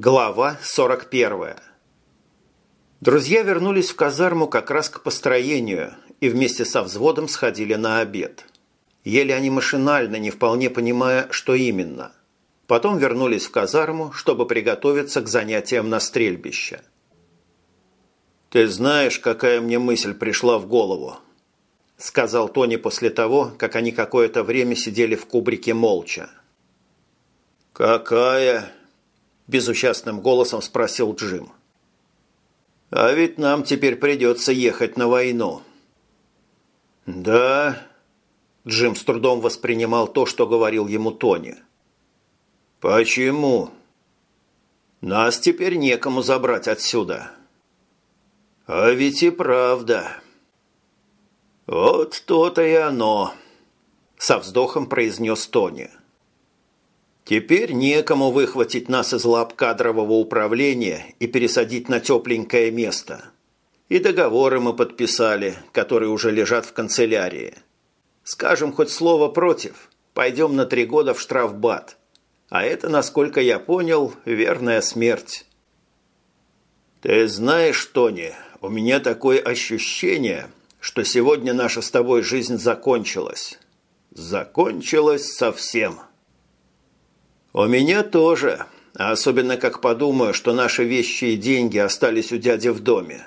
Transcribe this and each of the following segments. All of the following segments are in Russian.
Глава 41. Друзья вернулись в казарму как раз к построению и вместе со взводом сходили на обед. Ели они машинально, не вполне понимая, что именно. Потом вернулись в казарму, чтобы приготовиться к занятиям на стрельбище. «Ты знаешь, какая мне мысль пришла в голову?» – сказал Тони после того, как они какое-то время сидели в кубрике молча. «Какая?» Безучастным голосом спросил Джим. «А ведь нам теперь придется ехать на войну». «Да...» Джим с трудом воспринимал то, что говорил ему Тони. «Почему?» «Нас теперь некому забрать отсюда». «А ведь и правда». «Вот то-то и оно», — со вздохом произнес Тони. Теперь некому выхватить нас из лап кадрового управления и пересадить на тепленькое место. И договоры мы подписали, которые уже лежат в канцелярии. Скажем хоть слово против, пойдем на три года в штрафбат. А это, насколько я понял, верная смерть. Ты знаешь, Тони, у меня такое ощущение, что сегодня наша с тобой жизнь закончилась. Закончилась совсем. «У меня тоже. Особенно как подумаю, что наши вещи и деньги остались у дяди в доме».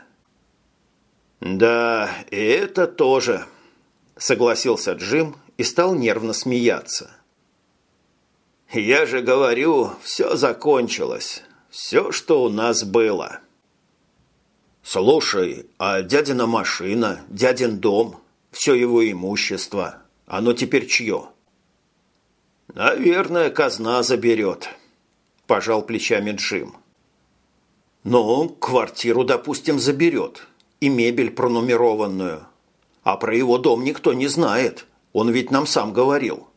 «Да, и это тоже», – согласился Джим и стал нервно смеяться. «Я же говорю, все закончилось. Все, что у нас было». «Слушай, а дядина машина, дядин дом, все его имущество, оно теперь чье?» «Наверное, казна заберет», – пожал плечами Джим. «Ну, квартиру, допустим, заберет. И мебель пронумерованную. А про его дом никто не знает. Он ведь нам сам говорил».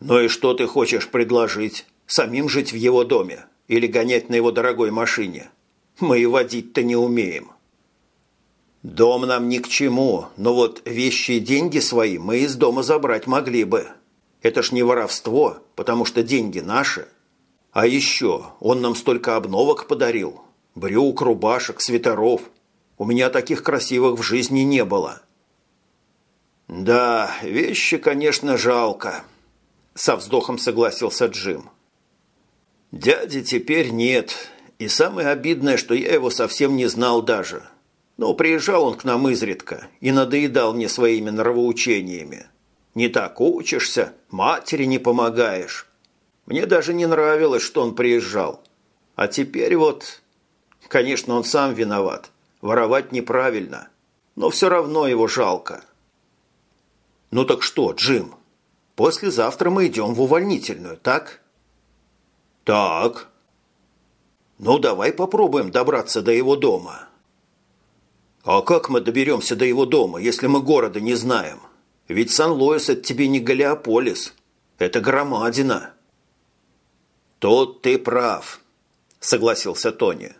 «Ну и что ты хочешь предложить? Самим жить в его доме? Или гонять на его дорогой машине? Мы и водить-то не умеем». «Дом нам ни к чему, но вот вещи и деньги свои мы из дома забрать могли бы». Это ж не воровство, потому что деньги наши. А еще он нам столько обновок подарил. Брюк, рубашек, свитеров. У меня таких красивых в жизни не было. Да, вещи, конечно, жалко. Со вздохом согласился Джим. Дяди теперь нет. И самое обидное, что я его совсем не знал даже. Но приезжал он к нам изредка и надоедал мне своими нравоучениями. Не так учишься, матери не помогаешь. Мне даже не нравилось, что он приезжал. А теперь вот... Конечно, он сам виноват. Воровать неправильно. Но все равно его жалко. Ну так что, Джим? Послезавтра мы идем в увольнительную, так? Так. Ну, давай попробуем добраться до его дома. А как мы доберемся до его дома, если мы города не знаем? Ведь Сан-Луис – это тебе не Галиополис. Это громадина. Тут ты прав, согласился Тони.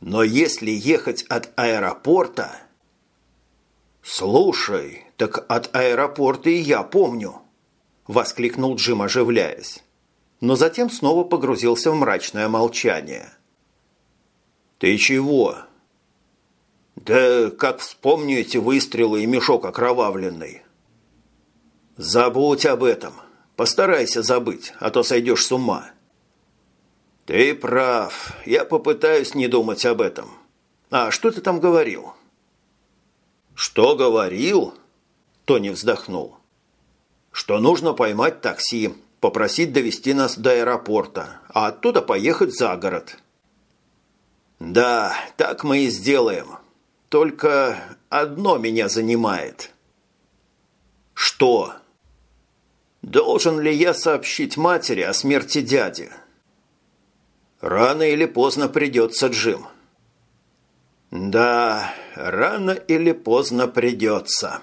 Но если ехать от аэропорта... Слушай, так от аэропорта и я помню, воскликнул Джим, оживляясь. Но затем снова погрузился в мрачное молчание. «Ты чего?» Да как вспомню эти выстрелы и мешок окровавленный. Забудь об этом. Постарайся забыть, а то сойдешь с ума. Ты прав. Я попытаюсь не думать об этом. А что ты там говорил? Что говорил? Тони вздохнул. Что нужно поймать такси, попросить довести нас до аэропорта, а оттуда поехать за город. Да, так мы и сделаем. Только одно меня занимает. Что? Должен ли я сообщить матери о смерти дяди? Рано или поздно придется, Джим. Да, рано или поздно придется.